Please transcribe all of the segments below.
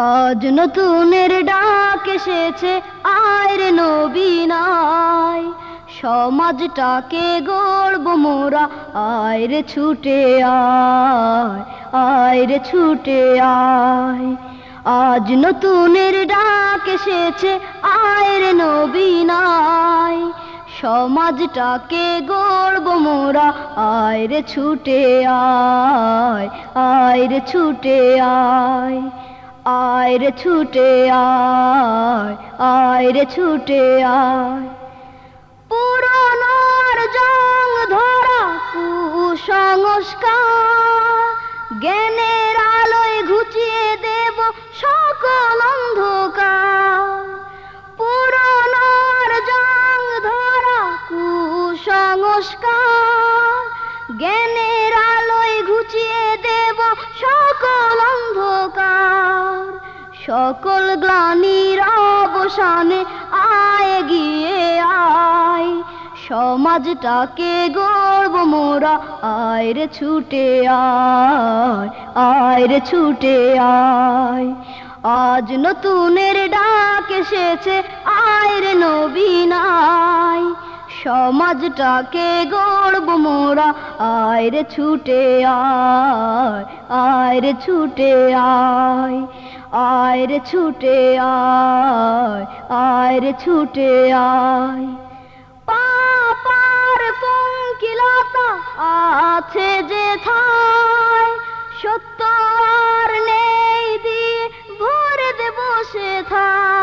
আজ নতুনের ডাক এসেছে, আয় নবীনায় সমাজটাকে গড়ব মোরা, আয় রে ছুটে আয় আয় রে ছুটে আয়। আজ নতুনের ডাক এসেছে, আয় রে নবীনায় সমাজটাকে গড়ব মোরা, আয় রে ছুটে আয় আয় রে ছুটে আয়। আয় রে ছুটে আয় আয় রে ছুটে আয়। পুরনোর জং ধরা কুসংস্কার, জ্ঞানের আলোয় ঘুচিয়ে দেব সকল অন্ধকার। পুরনোর জং ধরা কুসংস্কার, জ্ঞানের সকল গ্লানির অবসানে আয় গিয়ে আয়। সমাজটাকে গর্ব মোরা, আয় রে ছুটে আয় আয় রে ছুটে আয়। আজ নতুনের ডাক এসেছে, আয় রে নবীনায় সমাজটাকে গড়ব মোরা। আয় রে ছুটে আয় আয় রে ছুটে আয় আয় রে ছুটে আয় আয় রে ছুটে আয়। পাপার পঙ্কিলতা আছে যে থায় সত্য আর নেই দিয়ে ভরে দেব সে থায়।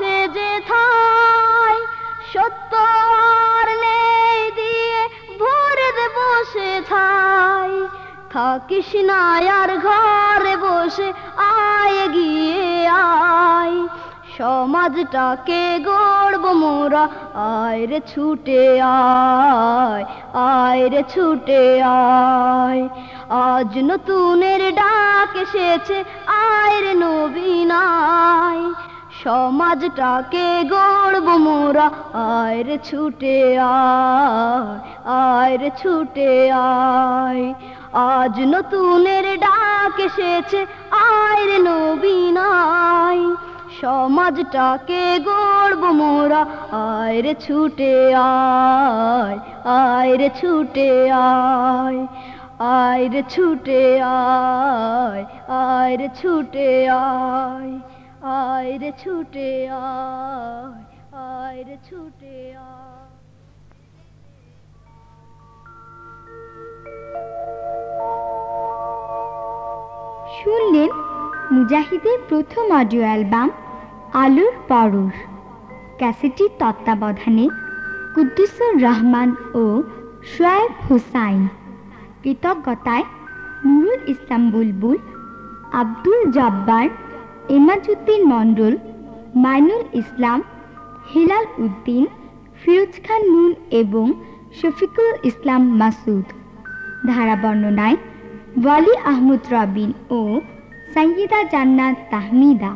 আছে যে থায় সত্য আর নেই দিয়ে ভরে বসে থাই থাকিস না আর ঘরে বসে, আয় গিয়ে আয়। সমাজটাকে গড়ব মোরা, আয় রে ছুটে আয় আয় রে ছুটে আয়। আজ নতুনের ডাক এসেছে, আয় রে সমাজটাকে গড়ব মোরা। আয় রে ছুটে আয় আয় রে ছুটে আয়। আজ নতুনের ডাক এসেছে, আয় রে নবীনায় সমাজটাকে গড়ব মোরা, আয় রে ছুটে আয় আয় রে ছুটে আয়। আয় রে ছুটে আয় আয় রে ছুটে আয়। আয় রে ছুটে আয় রে ছুটে শুনলেন মুজাহিদের প্রথম অডিও অ্যালবাম আলুর পরশ। ক্যাসেটির তত্ত্বাবধানে কুদ্দুসুর রহমান ও শোয়েব হুসাইন। কৃতজ্ঞতায় নুরুল ইসলাম বুলবুল, আব্দুল জব্বার এমাজুদ্দিন মন্ডল মাইনুল ইসলাম, হিলাল উদ্দিন, ফিরোজ খান নুন এবং শফিকুল ইসলাম মাসুদ। ধারা বর্ণনায় ওয়ালি আহমদ রবিন ও সাইয়িদা জান্নাত তাহমিদা।